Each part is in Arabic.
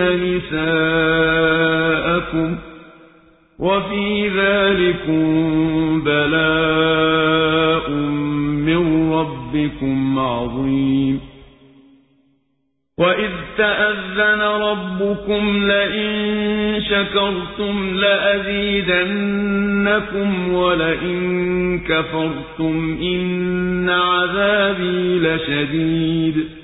وَيَسْتَحْيُونَ نِسَاءَكُمْ وَفِي ذَلِكُمْ بَلَاءٌ مِّن رَّبِّكُمْ عَظِيمٌ. وَإِذْ تَأَذَّنَ رَبُّكُمْ لَئِن شَكَرْتُمْ لَأَزِيدَنَّكُمْ وَلَئِن كَفَرْتُمْ إِنَّ عَذَابِي لَشَدِيدٌ.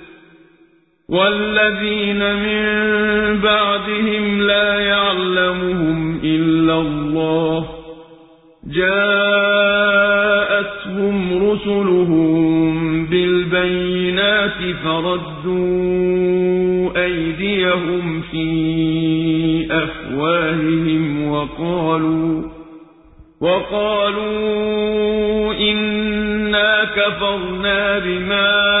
وَالَّذِينَ مِن بَعْدِهِمْ لَا يَعْلَمُهُمْ إِلَّا اللَّهُ. جَاءَتْهُمْ رُسُلُهُم بِالْبَيِّنَاتِ فَرَدُّوا أَيْدِيَهُمْ فِي أَفْوَاهِهِمْ وَقَالُوا وَقَالُوا إِنَّا كَفَرْنَا بِمَا